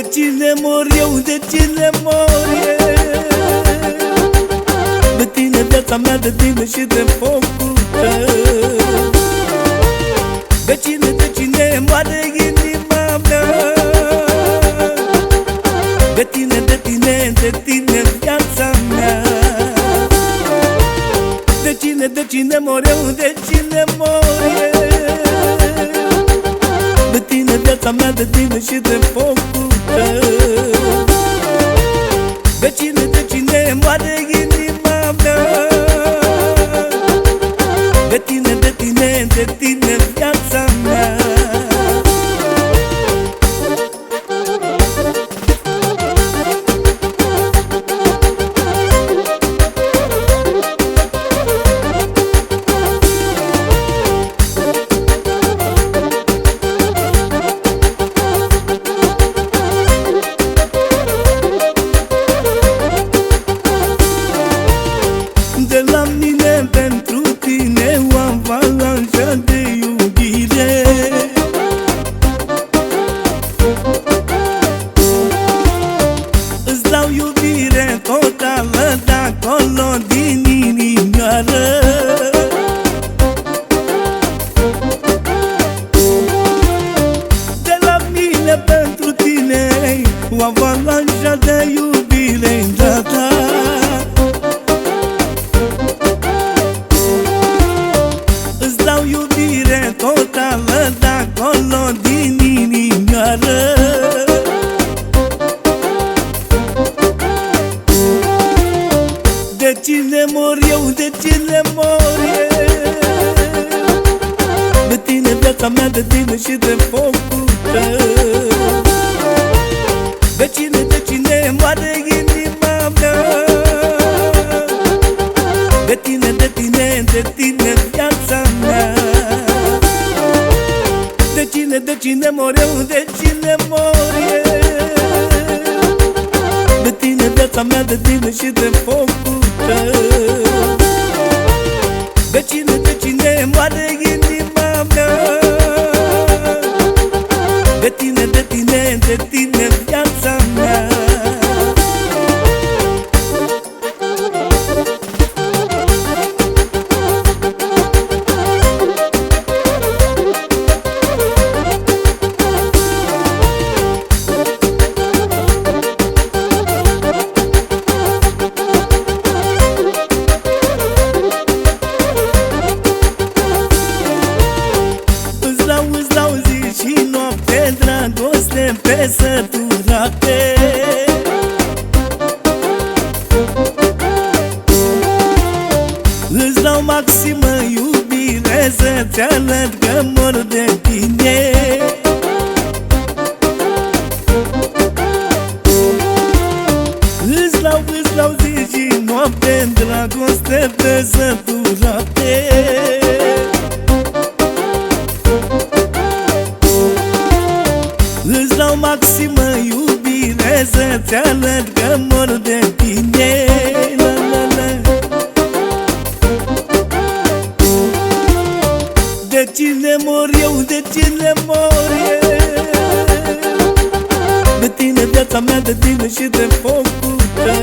cine mor eu, de cine mor eu. De tine viața mea, de tine și de focul tău De cine, de cine moare inima mea? De tine, de tine, de tine viața mea. De cine, de cine mor eu, de cine mor eu. De tine viața mea, de tine și de focul tău De cine, de cine moare inima mea? De tine, de tine, de tine de iubire da, da. Îți dau iubire totală de acolo din inimioară. De cine mor eu, de cine mor eu De tine viața mea, de tine și de focul tău. De De cine, de cine mor eu, de cine mor eu De tine viața mea, de tine și de focul tău De cine, Dragoste pe săturate Îți dau maximă iubire Să-ți arăt că mor de tine Îți dau, îți dau zi și noapte Dragoste pe Să-ți arăt că mor de tine. La, la, la. De cine mor eu, de cine mor eu? De tine viața mea, de tine și de focul tău